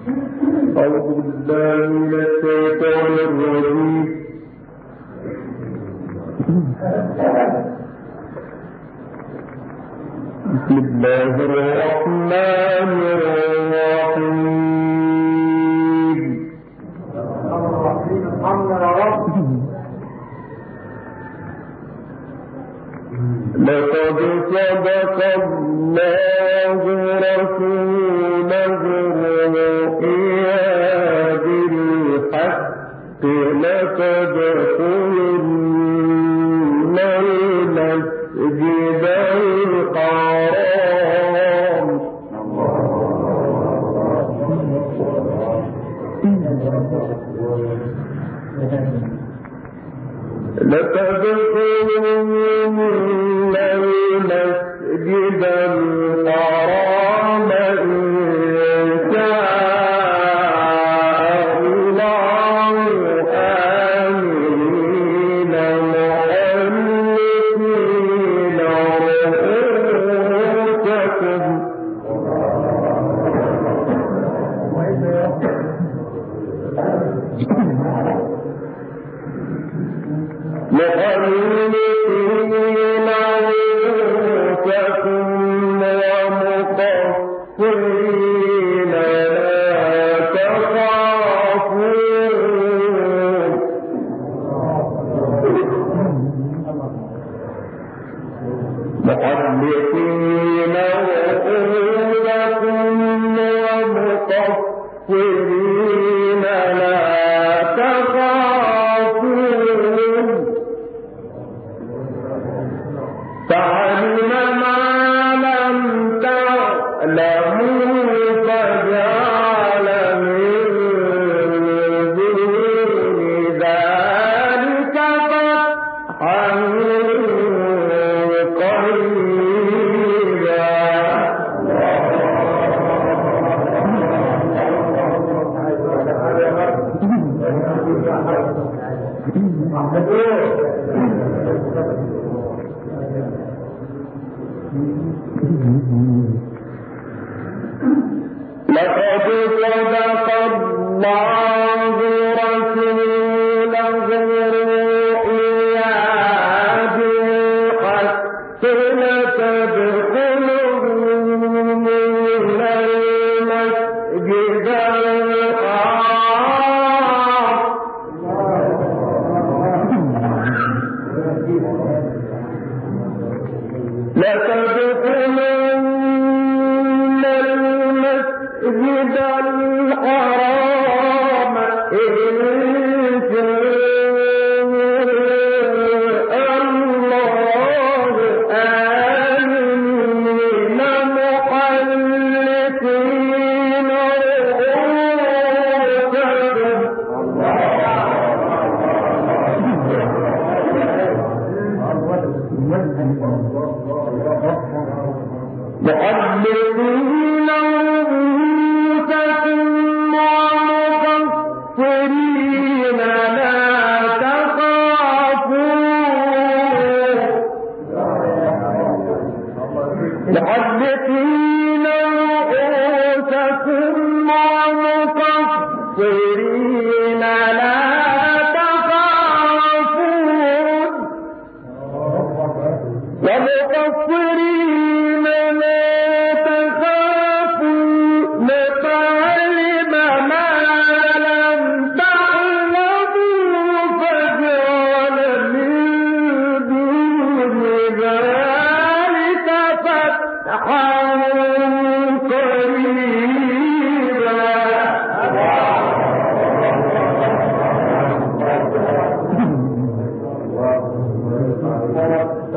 أعوذ بالله من الشيطان الرجيم. لقد صدق الله رسوله قيل من المسجد الحرام المسجد الحرام محدثين رؤوسكم ومقصرين. Thank you.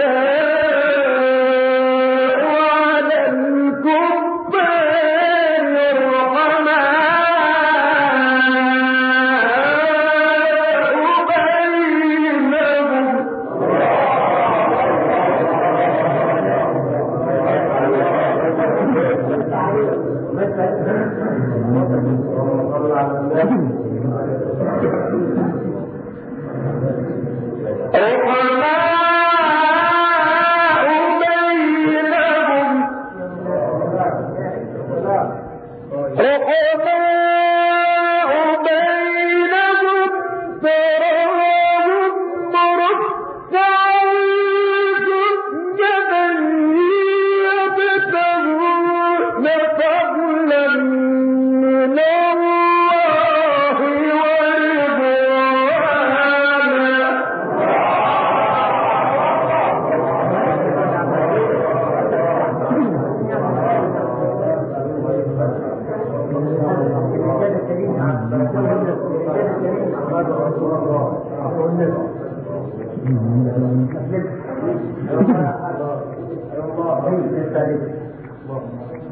Oh, my God.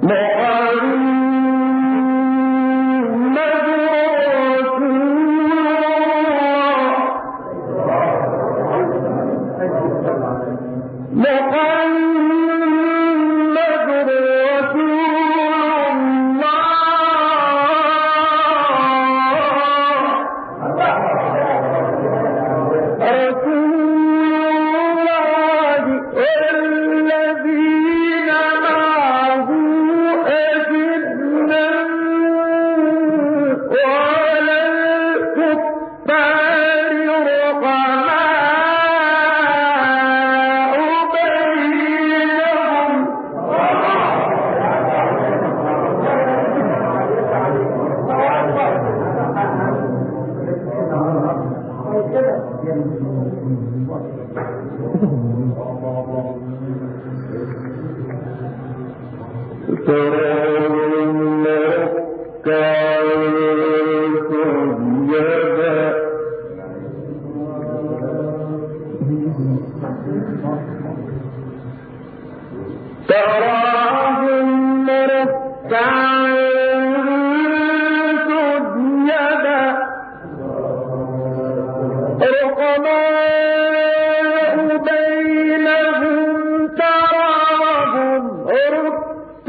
مغارب عرضت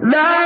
لا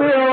fulfill